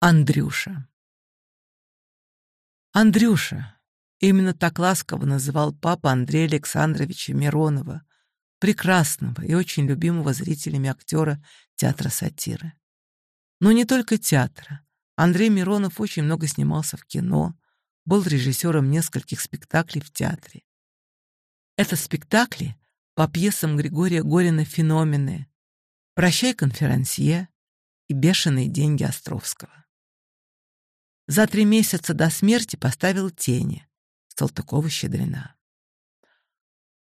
Андрюша. Андрюша. Именно так ласково называл папа Андрея Александровича Миронова, прекрасного и очень любимого зрителями актера театра сатиры. Но не только театра. Андрей Миронов очень много снимался в кино, был режиссером нескольких спектаклей в театре. Это спектакли по пьесам Григория Горина «Феномены», «Прощай, конферансье» и «Бешеные деньги Островского» за три месяца до смерти поставил тени Салтыкова-Щедрина.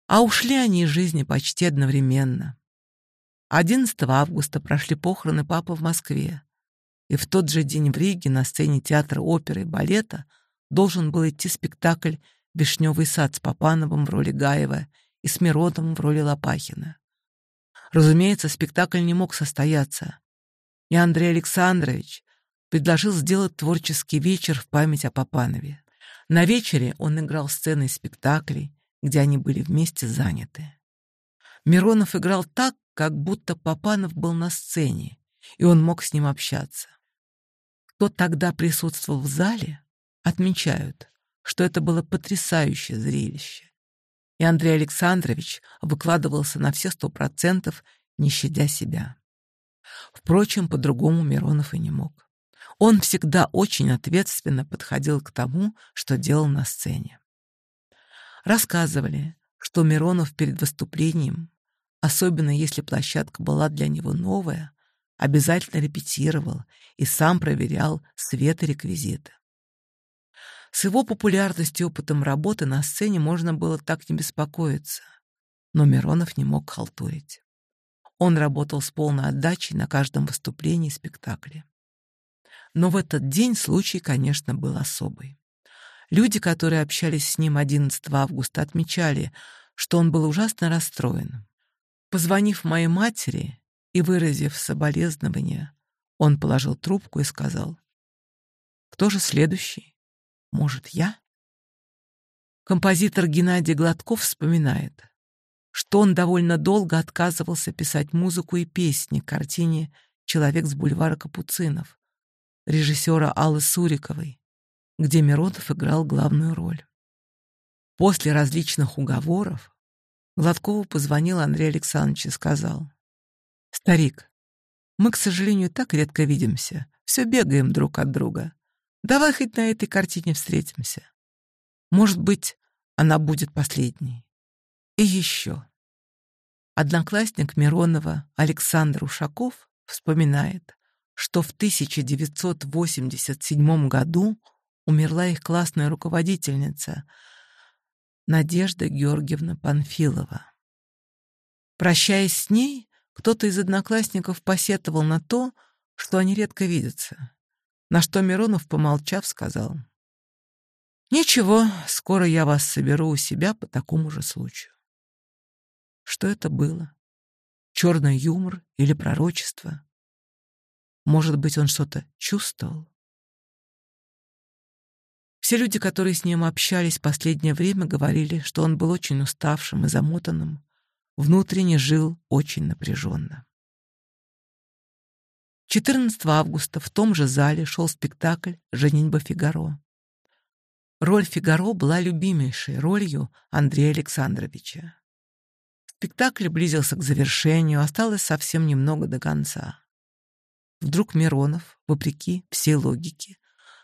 А ушли они из жизни почти одновременно. 11 августа прошли похороны папы в Москве, и в тот же день в Риге на сцене театра оперы и балета должен был идти спектакль «Вишневый сад» с Папановым в роли Гаева и с Миротом в роли Лопахина. Разумеется, спектакль не мог состояться, и Андрей Александрович, предложил сделать творческий вечер в память о Папанове. На вечере он играл сцены спектаклей, где они были вместе заняты. Миронов играл так, как будто Папанов был на сцене, и он мог с ним общаться. Кто тогда присутствовал в зале, отмечают, что это было потрясающее зрелище. И Андрей Александрович выкладывался на все сто процентов, не щадя себя. Впрочем, по-другому Миронов и не мог. Он всегда очень ответственно подходил к тому, что делал на сцене. Рассказывали, что Миронов перед выступлением, особенно если площадка была для него новая, обязательно репетировал и сам проверял свет и реквизиты. С его популярностью и опытом работы на сцене можно было так не беспокоиться. Но Миронов не мог халтурить. Он работал с полной отдачей на каждом выступлении и спектакле. Но в этот день случай, конечно, был особый. Люди, которые общались с ним 11 августа, отмечали, что он был ужасно расстроен. Позвонив моей матери и выразив соболезнования, он положил трубку и сказал, «Кто же следующий? Может, я?» Композитор Геннадий Гладков вспоминает, что он довольно долго отказывался писать музыку и песни к картине «Человек с бульвара Капуцинов», режиссера Аллы Суриковой, где Миротов играл главную роль. После различных уговоров Гладкову позвонил Андрей Александрович и сказал, «Старик, мы, к сожалению, так редко видимся, все бегаем друг от друга. Давай хоть на этой картине встретимся. Может быть, она будет последней. И еще». Одноклассник Миронова Александр Ушаков вспоминает, что в 1987 году умерла их классная руководительница Надежда Георгиевна Панфилова. Прощаясь с ней, кто-то из одноклассников посетовал на то, что они редко видятся, на что Миронов, помолчав, сказал «Ничего, скоро я вас соберу у себя по такому же случаю». Что это было? Черный юмор или пророчество? Может быть, он что-то чувствовал? Все люди, которые с ним общались в последнее время, говорили, что он был очень уставшим и замотанным, внутренне жил очень напряженно. 14 августа в том же зале шел спектакль «Женитьба Фигаро». Роль Фигаро была любимейшей ролью Андрея Александровича. Спектакль близился к завершению, осталось совсем немного до конца. Вдруг Миронов, вопреки всей логике,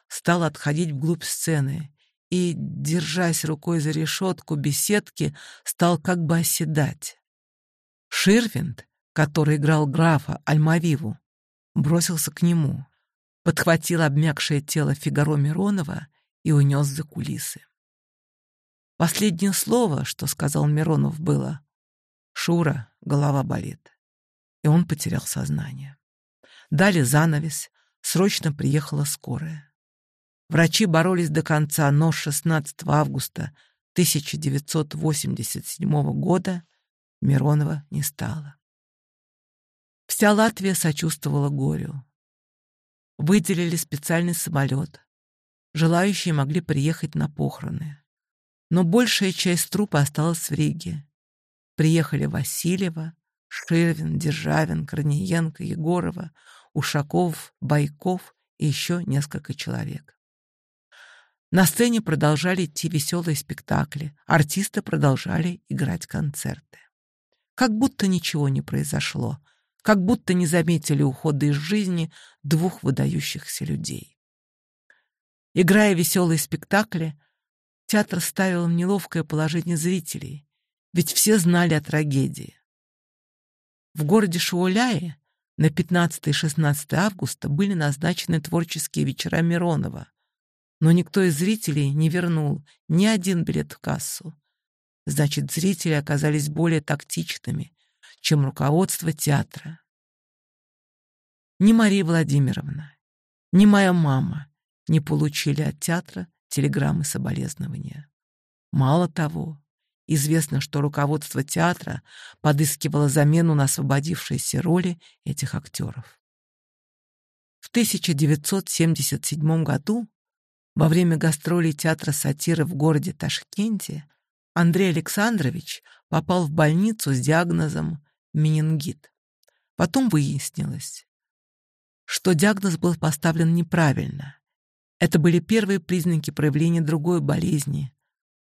стал отходить вглубь сцены и, держась рукой за решетку беседки, стал как бы оседать. Ширвинд, который играл графа Альмавиву, бросился к нему, подхватил обмякшее тело Фигаро Миронова и унес за кулисы. Последнее слово, что сказал Миронов, было «Шура, голова болит», и он потерял сознание. Дали занавес, срочно приехала скорая. Врачи боролись до конца, но 16 августа 1987 года Миронова не стало. Вся Латвия сочувствовала горю. Выделили специальный самолет. Желающие могли приехать на похороны. Но большая часть трупа осталась в Риге. Приехали Васильева, Ширвин, Державин, Корниенко, Егорова, Ушаков, Байков и еще несколько человек. На сцене продолжали идти веселые спектакли, артисты продолжали играть концерты. Как будто ничего не произошло, как будто не заметили ухода из жизни двух выдающихся людей. Играя веселые спектакли, театр ставил в неловкое положение зрителей, ведь все знали о трагедии. В городе Шуоляе на 15 и 16 августа были назначены творческие вечера Миронова, но никто из зрителей не вернул ни один билет в кассу. Значит, зрители оказались более тактичными, чем руководство театра. Ни Мария Владимировна, ни моя мама не получили от театра телеграммы соболезнования. Мало того, Известно, что руководство театра подыскивало замену на освободившиеся роли этих актеров. В 1977 году, во время гастролей театра сатиры в городе Ташкенте, Андрей Александрович попал в больницу с диагнозом менингит. Потом выяснилось, что диагноз был поставлен неправильно. Это были первые признаки проявления другой болезни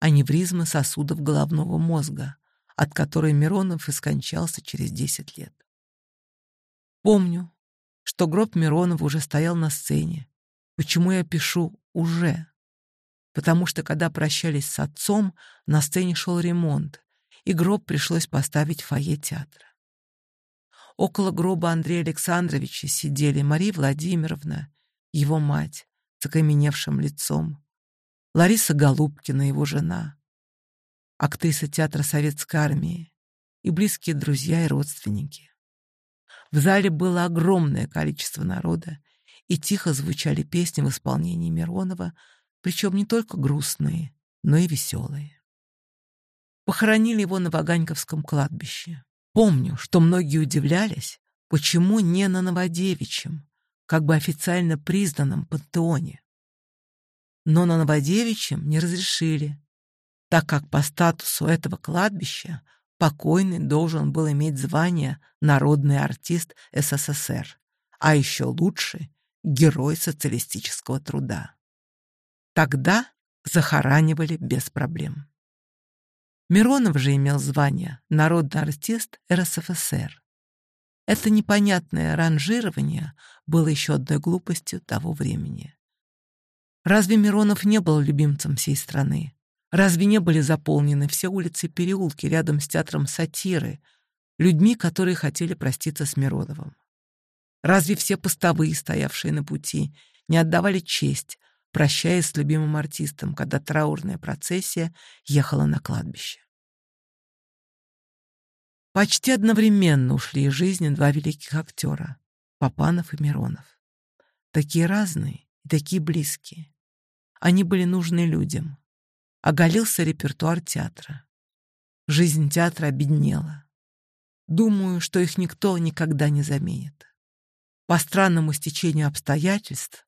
аневризмы сосудов головного мозга, от которой Миронов и скончался через 10 лет. Помню, что гроб Миронова уже стоял на сцене. Почему я пишу «уже»? Потому что, когда прощались с отцом, на сцене шел ремонт, и гроб пришлось поставить в фойе театра. Около гроба Андрея Александровича сидели Мария Владимировна, его мать, с окаменевшим лицом, Лариса Голубкина, его жена, актриса театра Советской армии и близкие друзья и родственники. В зале было огромное количество народа, и тихо звучали песни в исполнении Миронова, причем не только грустные, но и веселые. Похоронили его на Ваганьковском кладбище. Помню, что многие удивлялись, почему не на Новодевичьем, как бы официально признанном пантеоне но на Новодевичьем не разрешили, так как по статусу этого кладбища покойный должен был иметь звание «Народный артист СССР», а еще лучше — «Герой социалистического труда». Тогда захоранивали без проблем. Миронов же имел звание «Народный артист РСФСР». Это непонятное ранжирование было еще одной глупостью того времени. Разве Миронов не был любимцем всей страны? Разве не были заполнены все улицы и переулки рядом с театром сатиры людьми, которые хотели проститься с Мироновым? Разве все постовые, стоявшие на пути, не отдавали честь, прощаясь с любимым артистом, когда траурная процессия ехала на кладбище? Почти одновременно ушли из жизни два великих актера — Папанов и Миронов. Такие разные и такие близкие они были нужны людям. Оголился репертуар театра. Жизнь театра обеднела. Думаю, что их никто никогда не заменит. По странному стечению обстоятельств,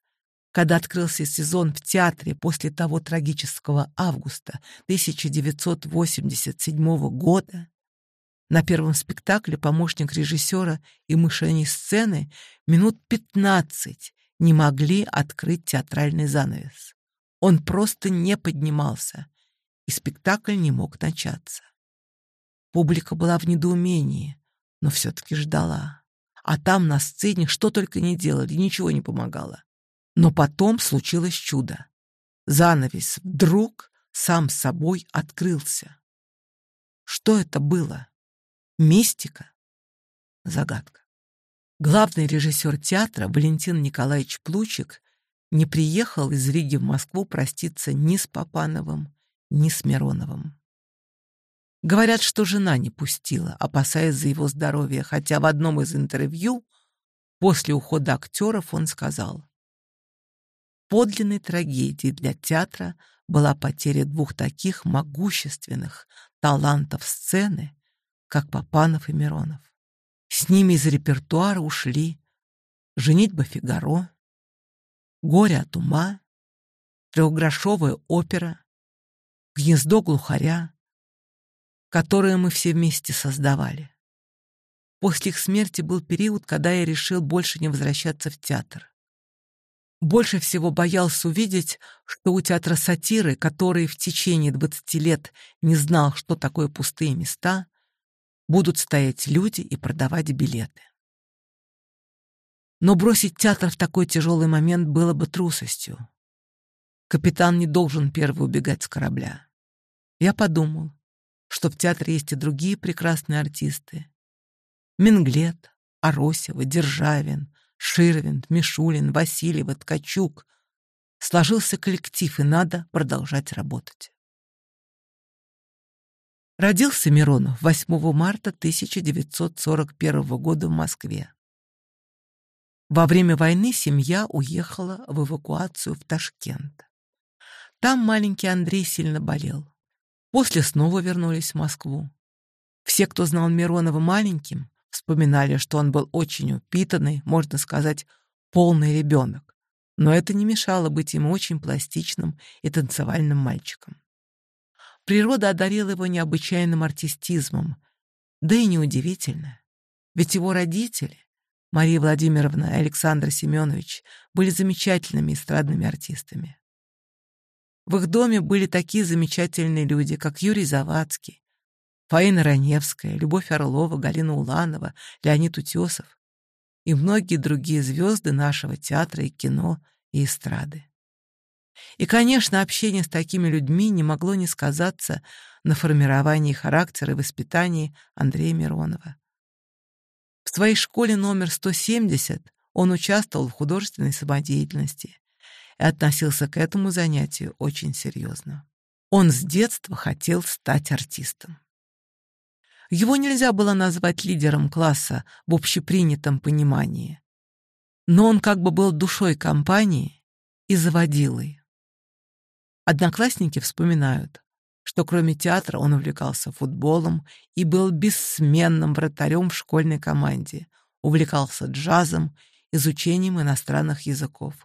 когда открылся сезон в театре после того трагического августа 1987 года, на первом спектакле помощник режиссера и мышени сцены минут 15 не могли открыть театральный занавес. Он просто не поднимался, и спектакль не мог начаться. Публика была в недоумении, но все-таки ждала. А там, на сцене, что только не делали, ничего не помогало. Но потом случилось чудо. Занавес вдруг сам собой открылся. Что это было? Мистика? Загадка. Главный режиссер театра Валентин Николаевич Плучик не приехал из Риги в Москву проститься ни с Папановым, ни с Мироновым. Говорят, что жена не пустила, опасаясь за его здоровье, хотя в одном из интервью после ухода актеров он сказал «Подлинной трагедией для театра была потеря двух таких могущественных талантов сцены, как Папанов и Миронов. С ними из репертуара ушли «Женитьба Фигаро», «Горе от ума», «Трехгрошовая опера», «Гнездо глухаря», которые мы все вместе создавали. После их смерти был период, когда я решил больше не возвращаться в театр. Больше всего боялся увидеть, что у театра сатиры, который в течение 20 лет не знал, что такое пустые места, будут стоять люди и продавать билеты. Но бросить театр в такой тяжелый момент было бы трусостью. Капитан не должен первый убегать с корабля. Я подумал, что в театре есть и другие прекрасные артисты. Минглет, Аросева, Державин, Ширвин, Мишулин, Васильева, Ткачук. Сложился коллектив, и надо продолжать работать. Родился Миронов 8 марта 1941 года в Москве. Во время войны семья уехала в эвакуацию в Ташкент. Там маленький Андрей сильно болел. После снова вернулись в Москву. Все, кто знал Миронова маленьким, вспоминали, что он был очень упитанный, можно сказать, полный ребенок. Но это не мешало быть ему очень пластичным и танцевальным мальчиком. Природа одарила его необычайным артистизмом, да и неудивительно, ведь его родители Мария Владимировна и Александр Семенович были замечательными эстрадными артистами. В их доме были такие замечательные люди, как Юрий Завадский, Фаина Раневская, Любовь Орлова, Галина Уланова, Леонид Утесов и многие другие звезды нашего театра и кино и эстрады. И, конечно, общение с такими людьми не могло не сказаться на формировании характера и воспитании Андрея Миронова. В своей школе номер 170 он участвовал в художественной самодеятельности и относился к этому занятию очень серьезно. Он с детства хотел стать артистом. Его нельзя было назвать лидером класса в общепринятом понимании, но он как бы был душой компании и заводилой. Одноклассники вспоминают, что кроме театра он увлекался футболом и был бессменным вратарем в школьной команде, увлекался джазом, изучением иностранных языков.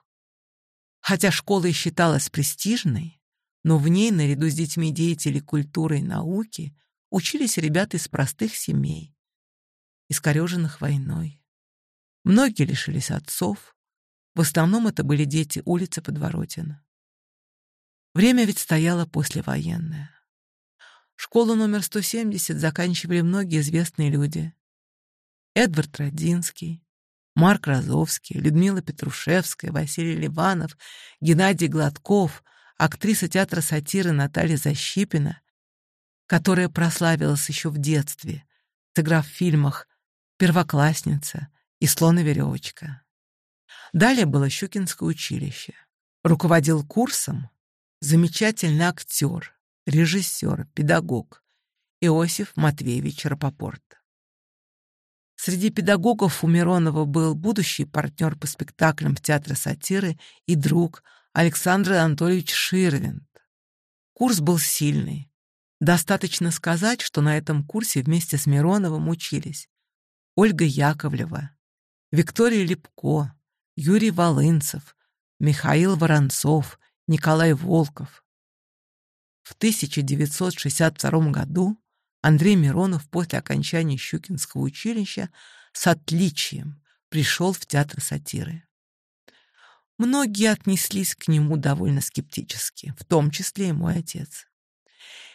Хотя школа и считалась престижной, но в ней, наряду с детьми деятелей культуры и науки, учились ребята из простых семей, искореженных войной. Многие лишились отцов, в основном это были дети улицы Подворотина. Время ведь стояло послевоенное. Школу номер 170 заканчивали многие известные люди. Эдвард Родинский, Марк Розовский, Людмила Петрушевская, Василий Ливанов, Геннадий Гладков, актриса театра сатиры Наталья Защипина, которая прославилась еще в детстве, сыграв в фильмах «Первоклассница» и «Слон и веревочка». Далее было Щукинское училище. Руководил курсом замечательный актер, режиссер, педагог Иосиф Матвеевич Рапопорт. Среди педагогов у Миронова был будущий партнер по спектаклям в театре сатиры и друг Александр Анатольевич Ширвинд. Курс был сильный. Достаточно сказать, что на этом курсе вместе с Мироновым учились Ольга Яковлева, Виктория Лепко, Юрий Волынцев, Михаил Воронцов, Николай Волков. В 1962 году Андрей Миронов после окончания Щукинского училища с отличием пришел в театр сатиры. Многие отнеслись к нему довольно скептически, в том числе и мой отец.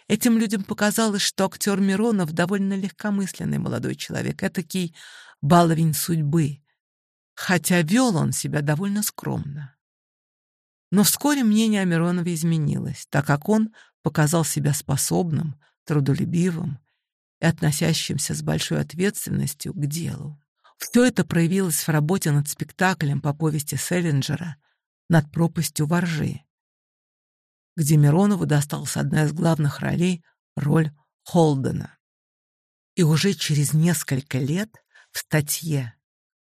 Этим людям показалось, что актер Миронов довольно легкомысленный молодой человек, этакий баловень судьбы, хотя вел он себя довольно скромно. Но вскоре мнение о Миронове изменилось, так как он показал себя способным, трудолюбивым и относящимся с большой ответственностью к делу. Все это проявилось в работе над спектаклем по повести Селлинджера «Над пропастью воржи», где Миронову досталась одна из главных ролей — роль Холдена. И уже через несколько лет в статье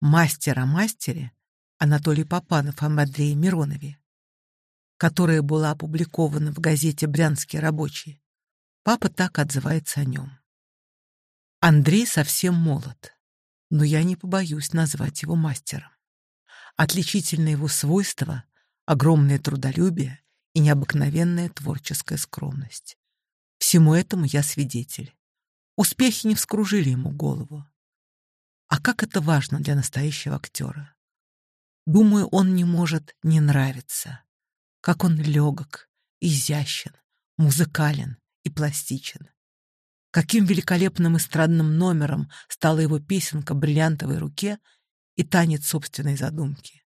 «Мастер о мастере» Анатолий Попанов о Мадрее Миронове которая была опубликована в газете «Брянский рабочий», папа так отзывается о нем. Андрей совсем молод, но я не побоюсь назвать его мастером. Отличительное его свойство — огромное трудолюбие и необыкновенная творческая скромность. Всему этому я свидетель. Успехи не вскружили ему голову. А как это важно для настоящего актера? Думаю, он не может не нравиться как он легок, изящен, музыкален и пластичен. Каким великолепным и номером стала его песенка «Бриллиантовой руке» и танец собственной задумки.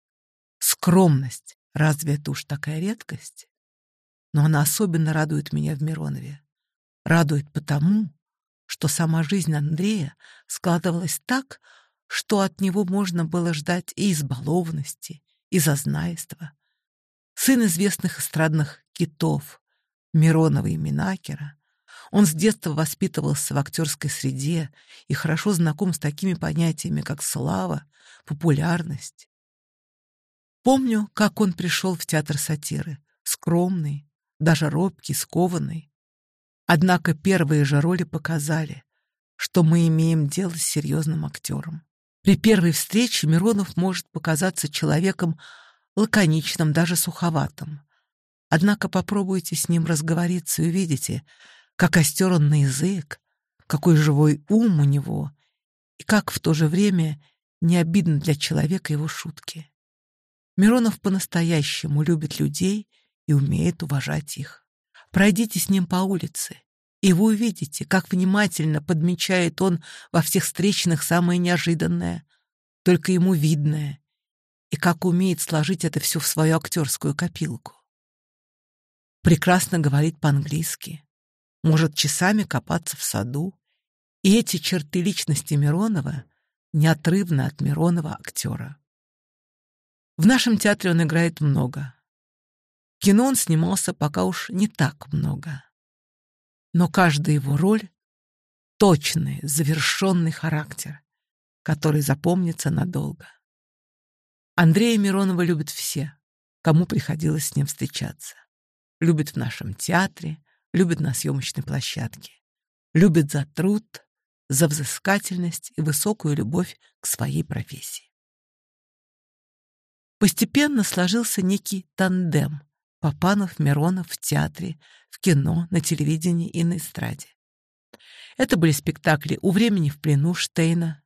Скромность, разве это уж такая редкость? Но она особенно радует меня в Миронове. Радует потому, что сама жизнь Андрея складывалась так, что от него можно было ждать и избалованности, и зазнайства, сын известных эстрадных китов, Миронова и Минакера. Он с детства воспитывался в актерской среде и хорошо знаком с такими понятиями, как слава, популярность. Помню, как он пришел в театр сатиры, скромный, даже робкий, скованный. Однако первые же роли показали, что мы имеем дело с серьезным актером. При первой встрече Миронов может показаться человеком лаконичным, даже суховатым. Однако попробуйте с ним разговориться и увидите, как остер он на язык, какой живой ум у него, и как в то же время не обидно для человека его шутки. Миронов по-настоящему любит людей и умеет уважать их. Пройдите с ним по улице, и вы увидите, как внимательно подмечает он во всех встречных самое неожиданное, только ему видное и как умеет сложить это все в свою актерскую копилку. Прекрасно говорит по-английски, может часами копаться в саду, и эти черты личности Миронова неотрывны от Миронова актера. В нашем театре он играет много. Кино он снимался пока уж не так много. Но каждая его роль — точный, завершенный характер, который запомнится надолго. Андрея Миронова любят все, кому приходилось с ним встречаться. Любят в нашем театре, любят на съемочной площадке. Любят за труд, за взыскательность и высокую любовь к своей профессии. Постепенно сложился некий тандем Папанов-Миронов в театре, в кино, на телевидении и на эстраде. Это были спектакли «У времени в плену» Штейна,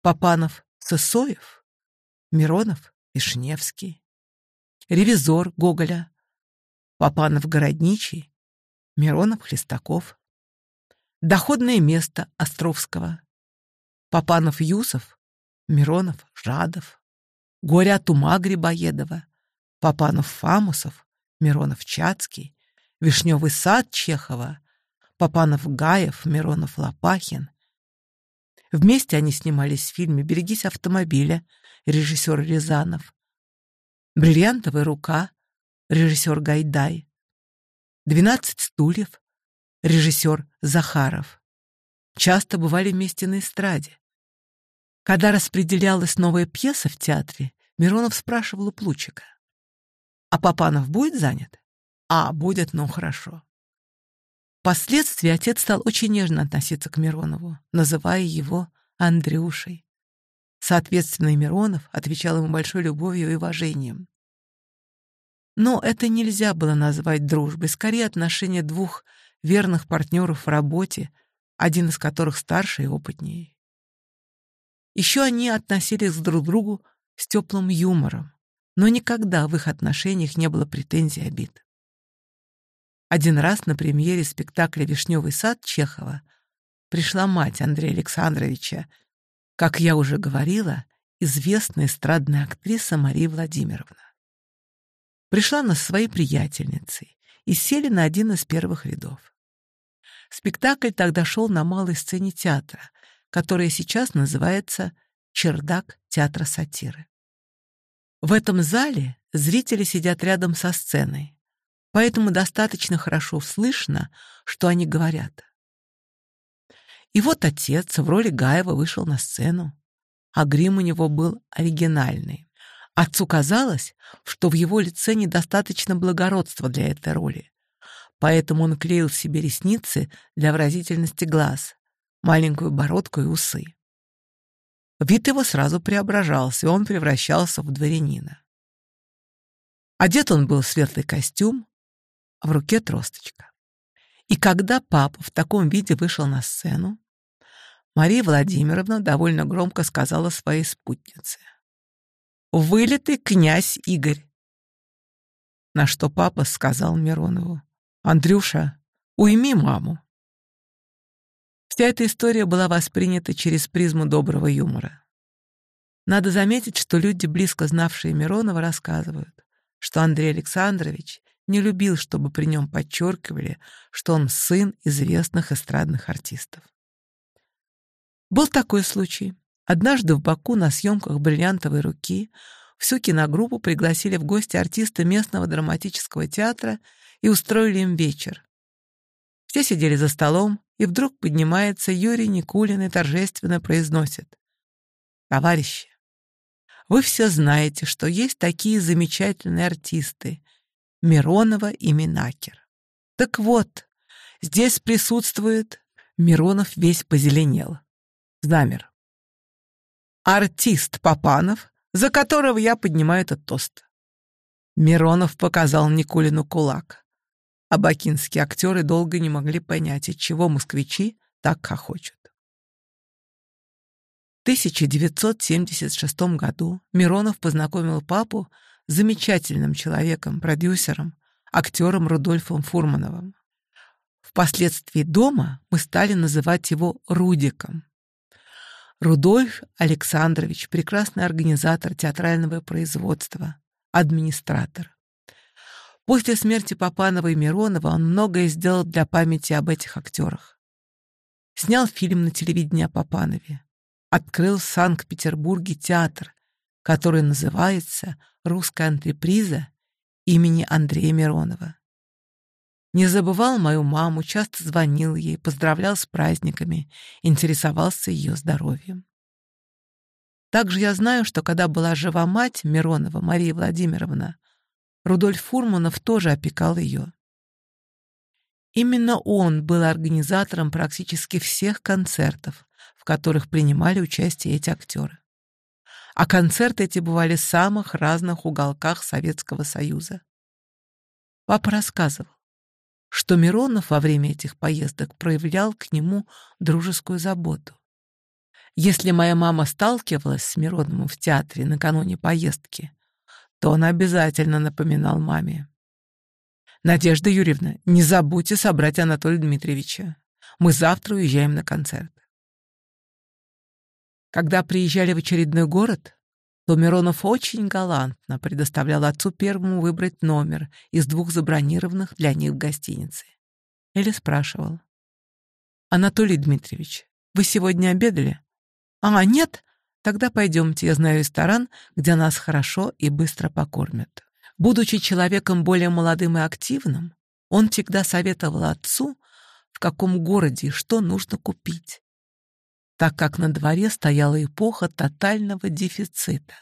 «Папанов-Сысоев», Миронов, Вишневский, ревизор Гоголя, Папанов Городничий, Миронов Хлестаков, доходное место Островского, Папанов Юсов, Миронов Жадов, горе от ума Грибоедова, Папанов Фамусов, Миронов Чацкий, Вишневый сад Чехова, Папанов Гаев, Миронов Лопахин. Вместе они снимались в фильме «Берегись автомобиля», режиссер Рязанов. «Бриллиантовая рука», режиссер Гайдай. «Двенадцать стульев», режиссер Захаров. Часто бывали вместе на эстраде. Когда распределялась новая пьеса в театре, Миронов спрашивал у Плучика. «А Папанов будет занят?» «А, будет, ну хорошо». Впоследствии отец стал очень нежно относиться к Миронову, называя его Андрюшей. Соответственно, и Миронов отвечал ему большой любовью и уважением. Но это нельзя было назвать дружбой, скорее отношения двух верных партнеров в работе, один из которых старше и опытнее. Еще они относились друг к другу с теплым юмором, но никогда в их отношениях не было претензий обид. Один раз на премьере спектакля «Вишневый сад» Чехова пришла мать Андрея Александровича как я уже говорила, известная эстрадная актриса Мария Владимировна. Пришла нас своей приятельницей и сели на один из первых рядов. Спектакль тогда шел на малой сцене театра, которая сейчас называется «Чердак театра сатиры». В этом зале зрители сидят рядом со сценой, поэтому достаточно хорошо слышно, что они говорят. И вот отец в роли Гаева вышел на сцену. А грим у него был оригинальный. Отцу казалось, что в его лице недостаточно благородства для этой роли. Поэтому он клеил себе ресницы для выразительности глаз, маленькую бородку и усы. Вид его сразу преображался, и он превращался в дворянина. Одет он был в светлый костюм, а в руке тросточка. И когда папа в таком виде вышел на сцену, Мария Владимировна довольно громко сказала своей спутнице. «Вылитый князь Игорь!» На что папа сказал Миронову. «Андрюша, уйми маму!» Вся эта история была воспринята через призму доброго юмора. Надо заметить, что люди, близко знавшие Миронова, рассказывают, что Андрей Александрович не любил, чтобы при нем подчеркивали, что он сын известных эстрадных артистов. Был такой случай. Однажды в Баку на съемках «Бриллиантовой руки» всю киногруппу пригласили в гости артисты местного драматического театра и устроили им вечер. Все сидели за столом, и вдруг поднимается Юрий Никулин и торжественно произносит. «Товарищи, вы все знаете, что есть такие замечательные артисты — Миронова и Минакер. Так вот, здесь присутствует...» Миронов весь позеленел замер. «Артист Папанов, за которого я поднимаю этот тост». Миронов показал Никулину кулак. Абакинские актеры долго не могли понять, от чего москвичи так хохочут. В 1976 году Миронов познакомил папу с замечательным человеком, продюсером, актером Рудольфом Фурмановым. Впоследствии дома мы стали называть его Рудиком. Рудольф Александрович, прекрасный организатор театрального производства, администратор. После смерти Папанова и Миронова он многое сделал для памяти об этих актерах. Снял фильм на телевидении о Папанове. Открыл в Санкт-Петербурге театр, который называется «Русская антреприза» имени Андрея Миронова. Не забывал мою маму, часто звонил ей, поздравлял с праздниками, интересовался ее здоровьем. Также я знаю, что когда была жива мать Миронова Мария Владимировна, Рудольф Фурманов тоже опекал ее. Именно он был организатором практически всех концертов, в которых принимали участие эти актеры. А концерты эти бывали в самых разных уголках Советского Союза. Папа рассказывал, что Миронов во время этих поездок проявлял к нему дружескую заботу. Если моя мама сталкивалась с Мироновым в театре накануне поездки, то он обязательно напоминал маме. «Надежда Юрьевна, не забудьте собрать Анатолия Дмитриевича. Мы завтра уезжаем на концерт». Когда приезжали в очередной город, то Миронов очень галантно предоставлял отцу первому выбрать номер из двух забронированных для них в гостинице. Или спрашивал. «Анатолий Дмитриевич, вы сегодня обедали?» «А, нет? Тогда пойдемте, я знаю ресторан, где нас хорошо и быстро покормят». Будучи человеком более молодым и активным, он всегда советовал отцу, в каком городе что нужно купить, так как на дворе стояла эпоха тотального дефицита.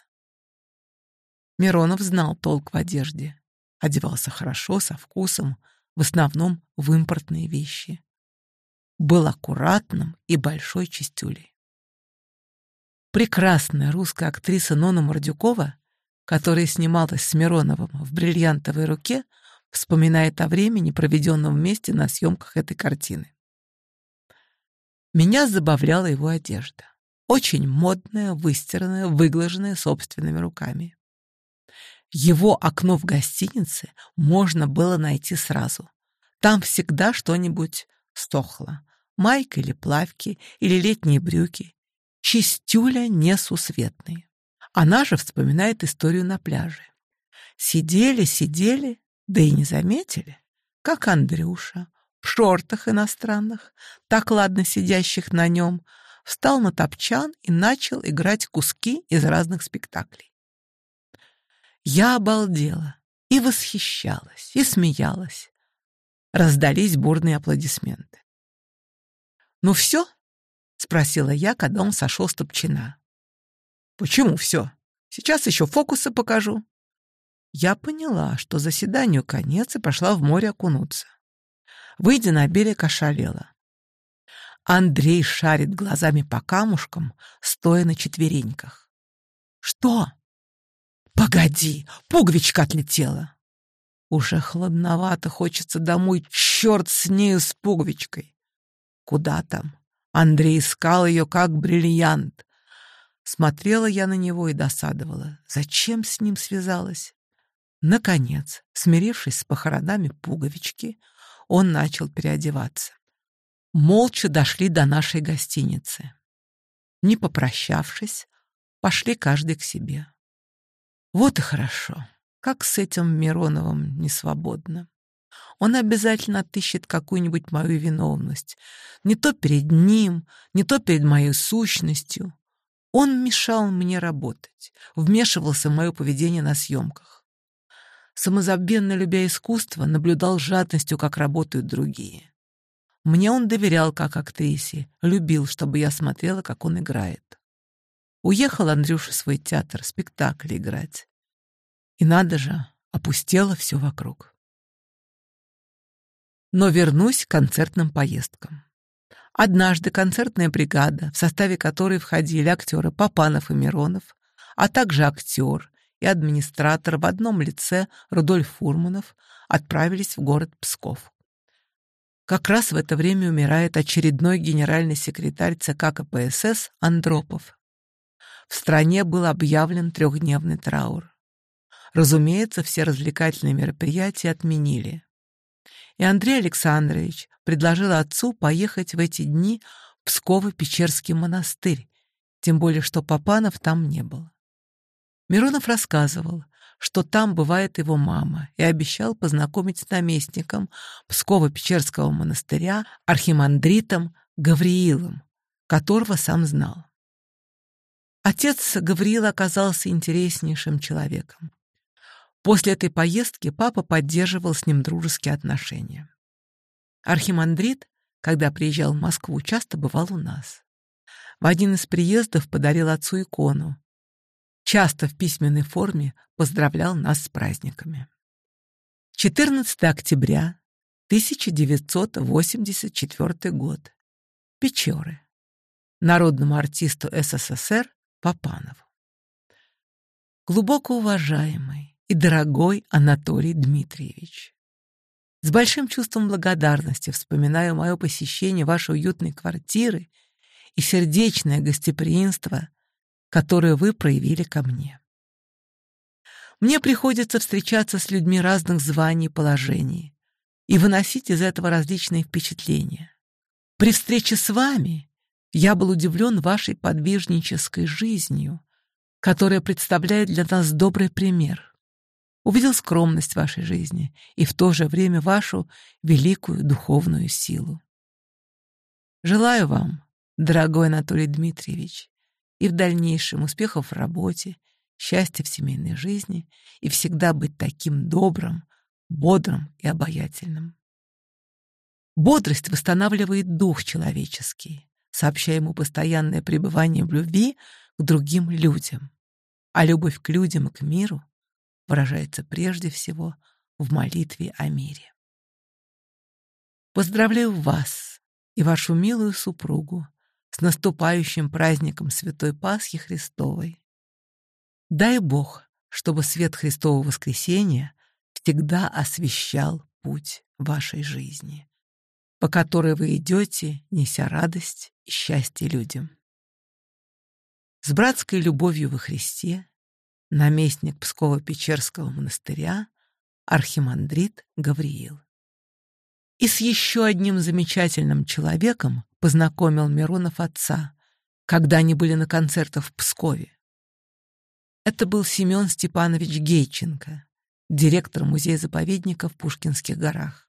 Миронов знал толк в одежде. Одевался хорошо, со вкусом, в основном в импортные вещи. Был аккуратным и большой чистюлей. Прекрасная русская актриса Нона Мордюкова, которая снималась с Мироновым в «Бриллиантовой руке», вспоминает о времени, проведенном вместе на съемках этой картины. Меня забавляла его одежда. Очень модная, выстиранная, выглаженная собственными руками. Его окно в гостинице можно было найти сразу. Там всегда что-нибудь стохло. Майка или плавки, или летние брюки. Чистюля несусветный. Она же вспоминает историю на пляже. Сидели, сидели, да и не заметили, как Андрюша, в шортах иностранных, так ладно сидящих на нем, встал на топчан и начал играть куски из разных спектаклей. Я обалдела и восхищалась, и смеялась. Раздались бурные аплодисменты. «Ну все?» — спросила я, когда он сошел с топчина. «Почему все? Сейчас еще фокусы покажу». Я поняла, что заседанию конец и пошла в море окунуться. Выйдя на берег, ошалела. Андрей шарит глазами по камушкам, стоя на четвереньках. «Что?» «Погоди, пуговичка отлетела!» Уже холодновато хочется домой, черт с нею, с пуговичкой. Куда там? Андрей искал ее, как бриллиант. Смотрела я на него и досадовала. Зачем с ним связалась? Наконец, смирившись с похоронами пуговички, он начал переодеваться. Молча дошли до нашей гостиницы. Не попрощавшись, пошли каждый к себе. Вот и хорошо. Как с этим Мироновым не свободно. Он обязательно отыщет какую-нибудь мою виновность. Не то перед ним, не то перед моей сущностью. Он мешал мне работать, вмешивался в мое поведение на съемках самозабвенно любя искусство, наблюдал жадностью, как работают другие. Мне он доверял как актрисе, любил, чтобы я смотрела, как он играет. Уехал Андрюша в свой театр, спектакли играть. И надо же, опустело все вокруг. Но вернусь к концертным поездкам. Однажды концертная бригада, в составе которой входили актеры Папанов и Миронов, а также актер, и администратор в одном лице Рудольф Фурманов отправились в город Псков. Как раз в это время умирает очередной генеральный секретарь ЦК КПСС Андропов. В стране был объявлен трехдневный траур. Разумеется, все развлекательные мероприятия отменили. И Андрей Александрович предложил отцу поехать в эти дни в Псково-Печерский монастырь, тем более что Папанов там не был. Миронов рассказывал, что там бывает его мама, и обещал познакомить с наместником Псково-Печерского монастыря архимандритом Гавриилом, которого сам знал. Отец Гавриил оказался интереснейшим человеком. После этой поездки папа поддерживал с ним дружеские отношения. Архимандрит, когда приезжал в Москву, часто бывал у нас. В один из приездов подарил отцу икону, часто в письменной форме поздравлял нас с праздниками. 14 октября 1984 год. Печоры. Народному артисту СССР Папанову. Глубоко уважаемый и дорогой Анатолий Дмитриевич. С большим чувством благодарности вспоминаю мое посещение вашей уютной квартиры и сердечное гостеприимство – которое вы проявили ко мне. Мне приходится встречаться с людьми разных званий и положений и выносить из этого различные впечатления. При встрече с вами я был удивлен вашей подвижнической жизнью, которая представляет для нас добрый пример. Увидел скромность вашей жизни и в то же время вашу великую духовную силу. Желаю вам, дорогой Анатолий Дмитриевич, и в дальнейшем успехов в работе, счастья в семейной жизни и всегда быть таким добрым, бодрым и обаятельным. Бодрость восстанавливает дух человеческий, сообщая ему постоянное пребывание в любви к другим людям. А любовь к людям и к миру выражается прежде всего в молитве о мире. Поздравляю вас и вашу милую супругу с наступающим праздником Святой Пасхи Христовой. Дай Бог, чтобы свет Христового воскресения всегда освещал путь вашей жизни, по которой вы идете, неся радость и счастье людям. С братской любовью во Христе наместник Псково-Печерского монастыря архимандрит Гавриил. И с еще одним замечательным человеком, познакомил Миронов отца, когда они были на концертах в Пскове. Это был Семен Степанович Гейченко, директор музея-заповедника в Пушкинских горах.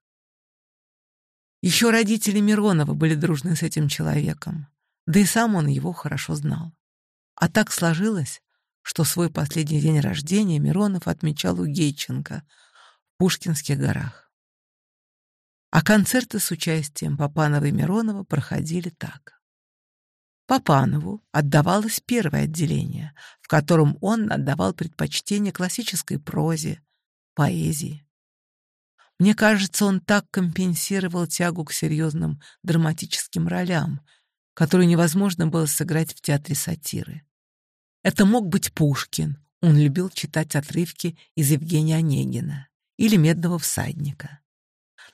Еще родители Миронова были дружны с этим человеком, да и сам он его хорошо знал. А так сложилось, что свой последний день рождения Миронов отмечал у Гейченко в Пушкинских горах. А концерты с участием Папанова и Миронова проходили так. Папанову отдавалось первое отделение, в котором он отдавал предпочтение классической прозе, поэзии. Мне кажется, он так компенсировал тягу к серьезным драматическим ролям, которую невозможно было сыграть в театре сатиры. Это мог быть Пушкин, он любил читать отрывки из Евгения Онегина или «Медного всадника».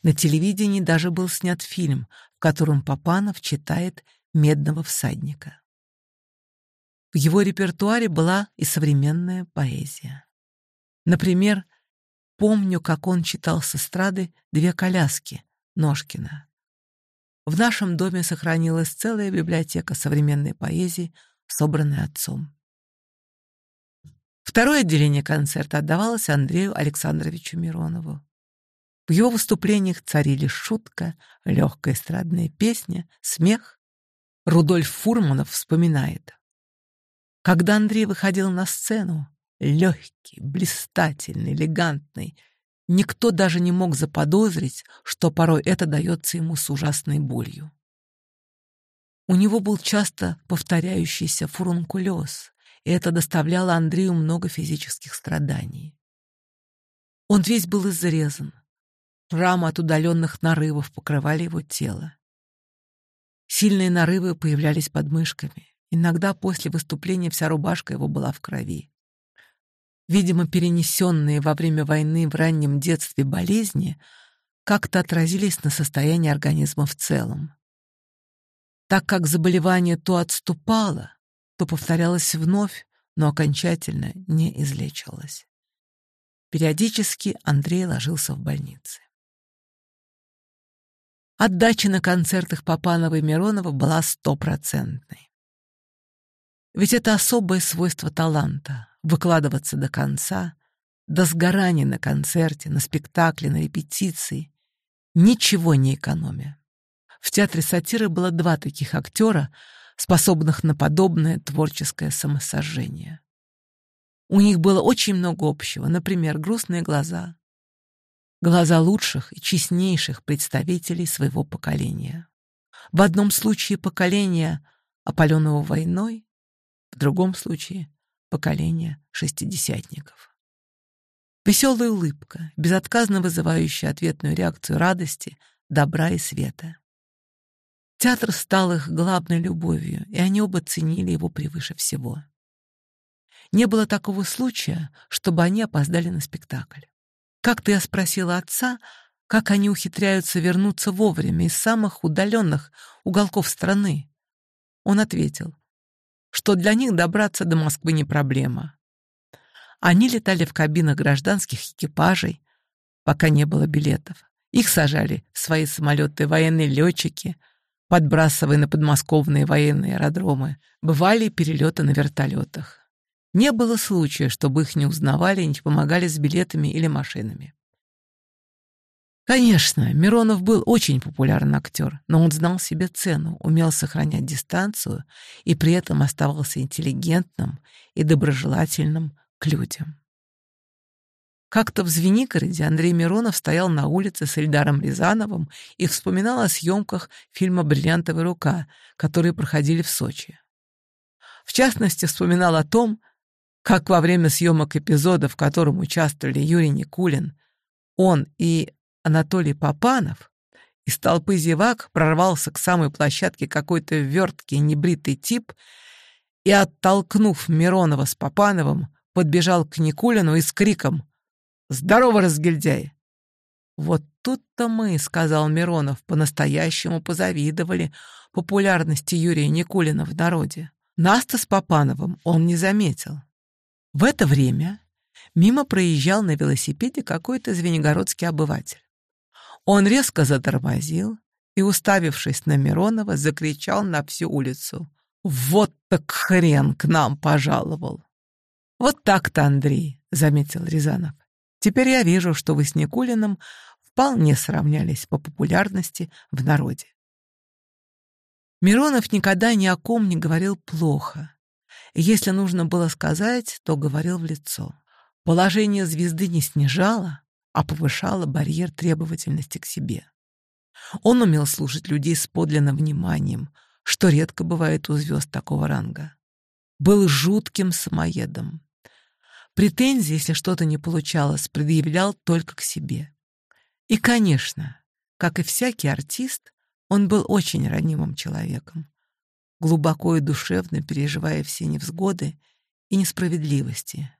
На телевидении даже был снят фильм, в котором Папанов читает «Медного всадника». В его репертуаре была и современная поэзия. Например, помню, как он читал с эстрады «Две коляски» Ножкина. В нашем доме сохранилась целая библиотека современной поэзии, собранная отцом. Второе отделение концерта отдавалось Андрею Александровичу Миронову. В его выступлениях царили шутка, легкая эстрадная песня, смех. Рудольф Фурманов вспоминает. Когда Андрей выходил на сцену, легкий, блистательный, элегантный, никто даже не мог заподозрить, что порой это дается ему с ужасной болью. У него был часто повторяющийся фурункулез, и это доставляло Андрею много физических страданий. Он весь был изрезан, Шрамы от удаленных нарывов покрывали его тело. Сильные нарывы появлялись под мышками. Иногда после выступления вся рубашка его была в крови. Видимо, перенесенные во время войны в раннем детстве болезни как-то отразились на состоянии организма в целом. Так как заболевание то отступало, то повторялось вновь, но окончательно не излечивалось. Периодически Андрей ложился в больнице. Отдача на концертах Папанова и Миронова была стопроцентной. Ведь это особое свойство таланта — выкладываться до конца, до сгорания на концерте, на спектакле, на репетиции, ничего не экономя. В театре сатиры было два таких актера, способных на подобное творческое самосожжение. У них было очень много общего, например, грустные глаза, глаза лучших и честнейших представителей своего поколения. В одном случае поколения, опаленного войной, в другом случае поколения шестидесятников. Веселая улыбка, безотказно вызывающая ответную реакцию радости, добра и света. Театр стал их главной любовью, и они оба ценили его превыше всего. Не было такого случая, чтобы они опоздали на спектакль. Как-то я спросила отца, как они ухитряются вернуться вовремя из самых удаленных уголков страны. Он ответил, что для них добраться до Москвы не проблема. Они летали в кабинах гражданских экипажей, пока не было билетов. Их сажали в свои самолеты военные летчики, подбрасывая на подмосковные военные аэродромы. Бывали перелеты на вертолетах. Не было случая, чтобы их не узнавали и не помогали с билетами или машинами. Конечно, Миронов был очень популярный актер, но он знал себе цену, умел сохранять дистанцию и при этом оставался интеллигентным и доброжелательным к людям. Как-то в Звенигороде Андрей Миронов стоял на улице с Эльдаром Рязановым и вспоминал о съемках фильма «Бриллиантовая рука», которые проходили в Сочи. В частности, вспоминал о том, как во время съемок эпизода, в котором участвовали Юрий Никулин, он и Анатолий Попанов, из толпы зевак прорвался к самой площадке какой-то верткий небритый тип и, оттолкнув Миронова с Попановым, подбежал к Никулину и с криком «Здорово, разгильдяй!» «Вот тут-то мы», — сказал Миронов, — «по-настоящему позавидовали популярности Юрия Никулина в народе». Наста с Попановым он не заметил. В это время мимо проезжал на велосипеде какой-то звенигородский обыватель. Он резко затормозил и, уставившись на Миронова, закричал на всю улицу. «Вот так хрен к нам пожаловал!» «Вот так-то, Андрей», — заметил Рязанов. «Теперь я вижу, что вы с Никулиным вполне сравнялись по популярности в народе». Миронов никогда ни о ком не говорил плохо, если нужно было сказать, то говорил в лицо. Положение звезды не снижало, а повышало барьер требовательности к себе. Он умел слушать людей с подлинным вниманием, что редко бывает у звезд такого ранга. Был жутким самоедом. Претензии, если что-то не получалось, предъявлял только к себе. И, конечно, как и всякий артист, он был очень ранимым человеком глубоко и душевно переживая все невзгоды и несправедливости,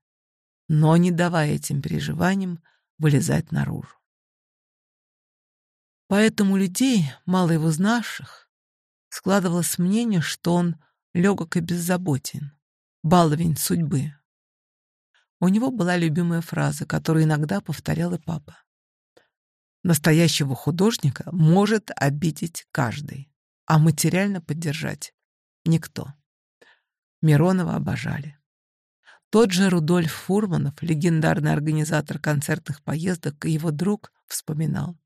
но не давая этим переживаниям вылезать наружу. Поэтому людей, мало его знавших, складывалось мнение, что он легок и беззаботен, баловень судьбы. У него была любимая фраза, которую иногда повторял и папа. Настоящего художника может обидеть каждый, а материально поддержать Никто. Миронова обожали. Тот же Рудольф Фурманов, легендарный организатор концертных поездок, и его друг вспоминал.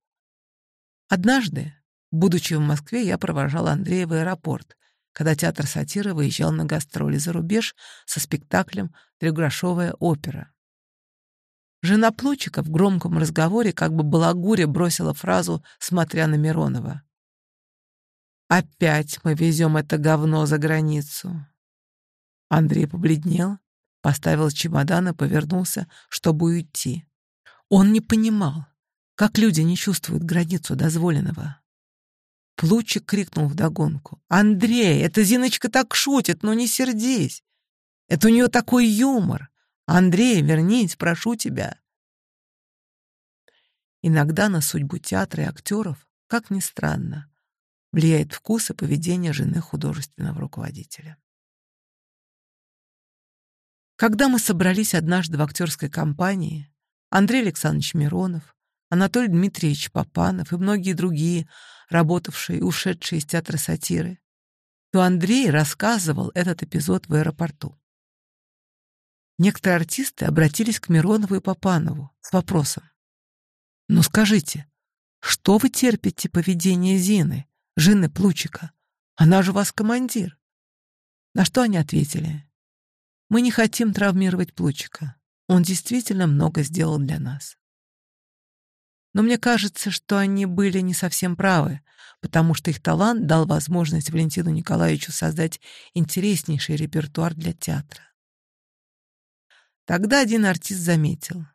Однажды, будучи в Москве, я провожал Андрея в аэропорт, когда театр сатиры выезжал на гастроли за рубеж со спектаклем «Трехгрошовая опера». Жена Плучика в громком разговоре как бы балагуря бросила фразу, смотря на Миронова. Опять мы везем это говно за границу. Андрей побледнел, поставил чемодан и повернулся, чтобы уйти. Он не понимал, как люди не чувствуют границу дозволенного. Плучик крикнул вдогонку. «Андрей, эта Зиночка так шутит, но ну не сердись! Это у нее такой юмор! Андрей, вернись, прошу тебя!» Иногда на судьбу театра и актеров, как ни странно, влияет вкус и поведение жены художественного руководителя. Когда мы собрались однажды в актерской компании, Андрей Александрович Миронов, Анатолий Дмитриевич Попанов и многие другие, работавшие и ушедшие из театра сатиры, то Андрей рассказывал этот эпизод в аэропорту. Некоторые артисты обратились к Миронову и Попанову с вопросом. «Ну скажите, что вы терпите поведение Зины? жены Плучика. Она же у вас командир. На что они ответили? Мы не хотим травмировать Плучика. Он действительно много сделал для нас. Но мне кажется, что они были не совсем правы, потому что их талант дал возможность Валентину Николаевичу создать интереснейший репертуар для театра. Тогда один артист заметил.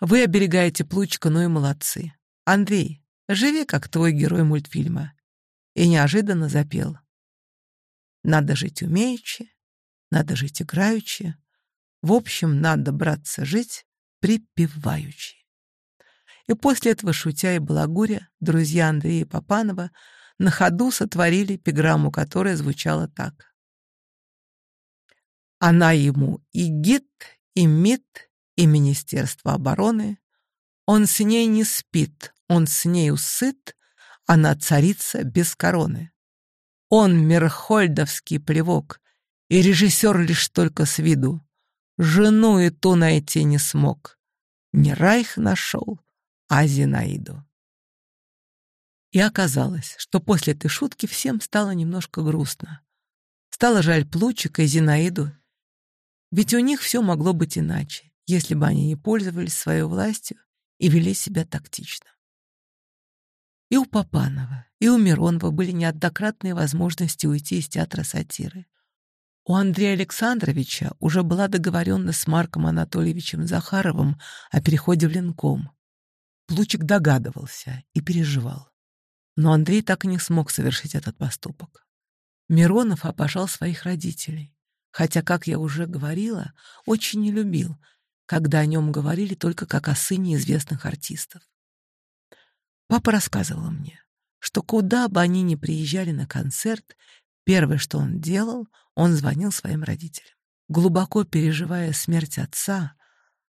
«Вы оберегаете Плучика, ну и молодцы. Андрей, Живи, как твой герой мультфильма. И неожиданно запел. Надо жить умеючи, надо жить играючи. В общем, надо, браться жить припеваючи. И после этого, шутя и балагуря, друзья Андрея Попанова на ходу сотворили пиграмму, которая звучала так. Она ему и гид, и МИД, и Министерство обороны. Он с ней не спит, он с нею сыт, она царица без короны. Он мерхольдовский плевок, и режиссер лишь только с виду. Жену и ту найти не смог. Не Райх нашел, а Зинаиду. И оказалось, что после этой шутки всем стало немножко грустно. Стало жаль Плучика и Зинаиду. Ведь у них все могло быть иначе, если бы они не пользовались своей властью и вели себя тактично. И у Папанова, и у Миронова были неоднократные возможности уйти из театра сатиры. У Андрея Александровича уже была договоренность с Марком Анатольевичем Захаровым о переходе в Ленком. Плучик догадывался и переживал. Но Андрей так и не смог совершить этот поступок. Миронов обожал своих родителей, хотя, как я уже говорила, очень не любил, когда о нем говорили только как о сыне известных артистов. Папа рассказывал мне, что куда бы они ни приезжали на концерт, первое, что он делал, он звонил своим родителям. Глубоко переживая смерть отца,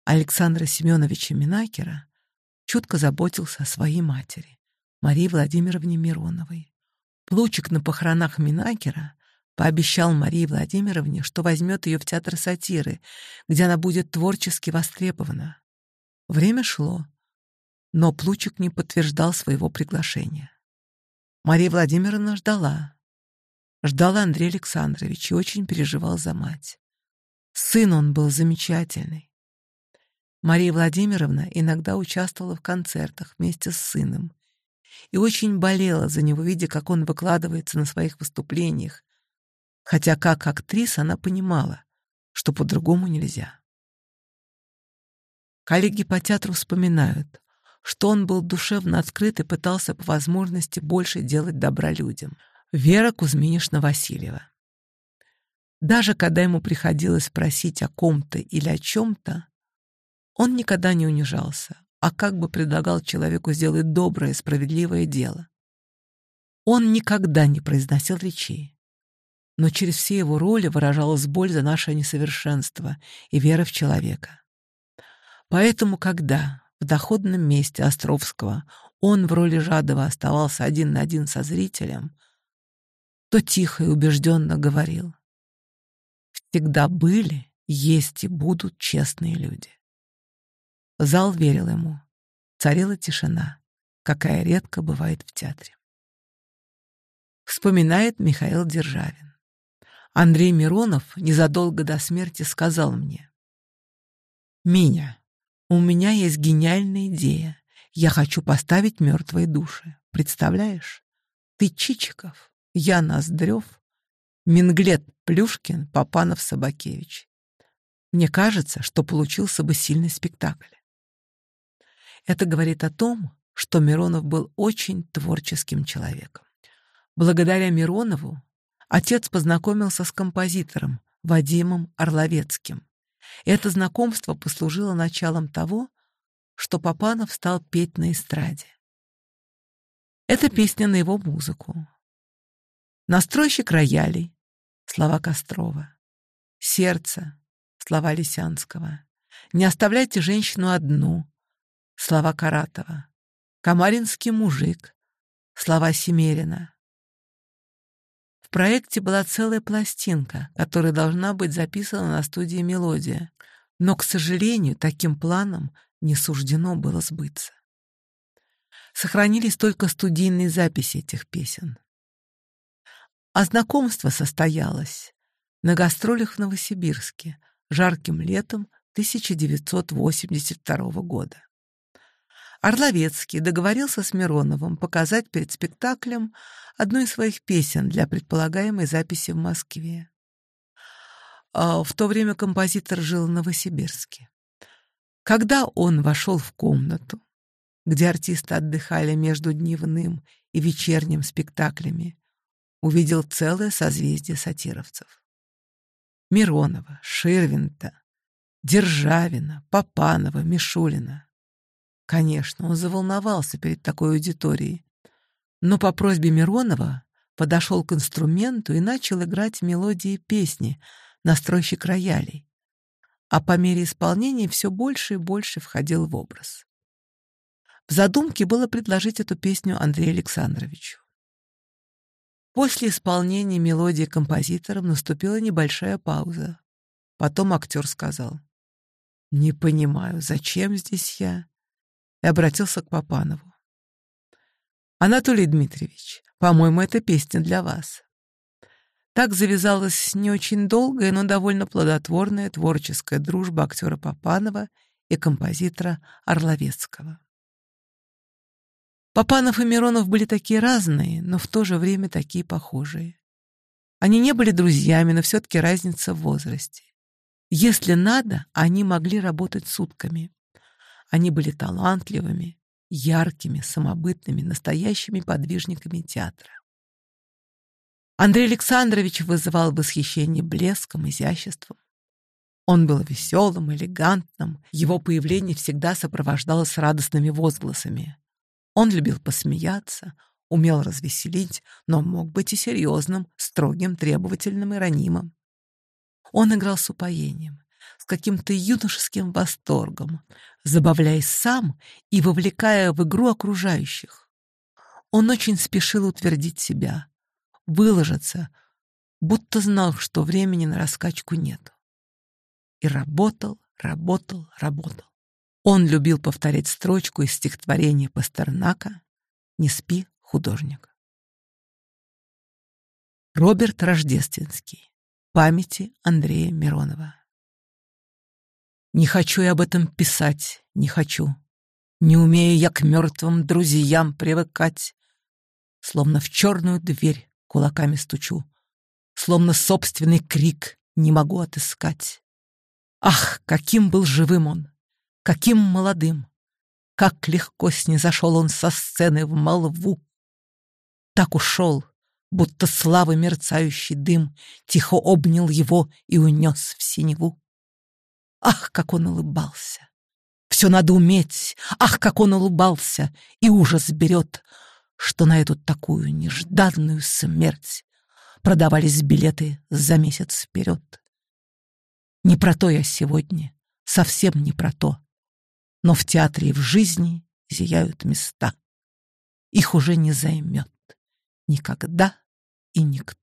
Александра Семеновича Минакера, чутко заботился о своей матери, Марии Владимировне Мироновой. Плучик на похоронах Минакера пообещал Марии Владимировне, что возьмет ее в театр сатиры, где она будет творчески востребована. Время шло — но Плучик не подтверждал своего приглашения. Мария Владимировна ждала. Ждала Андрей Александрович и очень переживал за мать. Сын он был замечательный. Мария Владимировна иногда участвовала в концертах вместе с сыном и очень болела за него, видя, как он выкладывается на своих выступлениях, хотя как актриса она понимала, что по-другому нельзя. Коллеги по театру вспоминают, что он был душевно открыт и пытался по возможности больше делать добра людям. Вера Кузьминишна Васильева. Даже когда ему приходилось просить о ком-то или о чем-то, он никогда не унижался, а как бы предлагал человеку сделать доброе, справедливое дело. Он никогда не произносил речей, но через все его роли выражалась боль за наше несовершенство и вера в человека. Поэтому, когда в доходном месте Островского он в роли Жадова оставался один на один со зрителем, то тихо и убежденно говорил. «Всегда были, есть и будут честные люди». Зал верил ему. Царила тишина, какая редко бывает в театре. Вспоминает Михаил Державин. Андрей Миронов незадолго до смерти сказал мне. «Миня, у меня есть гениальная идея. Я хочу поставить мертвые души. Представляешь? Ты Чичиков, я Ноздрев, Минглет Плюшкин, Папанов Собакевич. Мне кажется, что получился бы сильный спектакль. Это говорит о том, что Миронов был очень творческим человеком. Благодаря Миронову отец познакомился с композитором Вадимом Орловецким, это знакомство послужило началом того, что Папанов стал петь на эстраде. Это песня на его музыку. Настройщик роялей — слова Кострова. Сердце — слова Лисянского. Не оставляйте женщину одну — слова Каратова. Комаринский мужик — слова Семерина. В проекте была целая пластинка, которая должна быть записана на студии «Мелодия». Но, к сожалению, таким планом не суждено было сбыться. Сохранились только студийные записи этих песен. А знакомство состоялось на гастролях в Новосибирске жарким летом 1982 года. Орловецкий договорился с Мироновым показать перед спектаклем одну из своих песен для предполагаемой записи в Москве. А, в то время композитор жил в Новосибирске. Когда он вошел в комнату, где артисты отдыхали между дневным и вечерним спектаклями, увидел целое созвездие сатировцев. Миронова, Ширвинта, Державина, Попанова, Мишулина — Конечно, он заволновался перед такой аудиторией. Но по просьбе Миронова подошел к инструменту и начал играть мелодии песни, настройщик роялей. А по мере исполнения все больше и больше входил в образ. В задумке было предложить эту песню Андрею Александровичу. После исполнения мелодии композитором наступила небольшая пауза. Потом актер сказал. «Не понимаю, зачем здесь я? и обратился к Папанову. «Анатолий Дмитриевич, по-моему, это песня для вас. Так завязалась не очень долгая, но довольно плодотворная творческая дружба актера Папанова и композитора Орловецкого. Папанов и Миронов были такие разные, но в то же время такие похожие. Они не были друзьями, но все-таки разница в возрасте. Если надо, они могли работать сутками. Они были талантливыми, яркими, самобытными, настоящими подвижниками театра. Андрей Александрович вызывал восхищение блеском, изяществом. Он был веселым, элегантным, его появление всегда сопровождалось радостными возгласами. Он любил посмеяться, умел развеселить, но мог быть и серьезным, строгим, требовательным и ранимым. Он играл с упоением каким-то юношеским восторгом, забавляясь сам и вовлекая в игру окружающих. Он очень спешил утвердить себя, выложиться, будто знал, что времени на раскачку нет. И работал, работал, работал. Он любил повторять строчку из стихотворения Пастернака «Не спи, художник». Роберт Рождественский. Памяти Андрея Миронова. Не хочу я об этом писать, не хочу. Не умею я к мертвым друзьям привыкать. Словно в черную дверь кулаками стучу. Словно собственный крик не могу отыскать. Ах, каким был живым он! Каким молодым! Как легко снизошел он со сцены в молву! Так ушел, будто славы мерцающий дым Тихо обнял его и унес в синеву. Ах, как он улыбался! Все надо уметь! Ах, как он улыбался! И ужас берет, что на эту такую нежданную смерть продавались билеты за месяц вперед. Не про то я сегодня, совсем не про то. Но в театре и в жизни зияют места. Их уже не займет никогда и никто.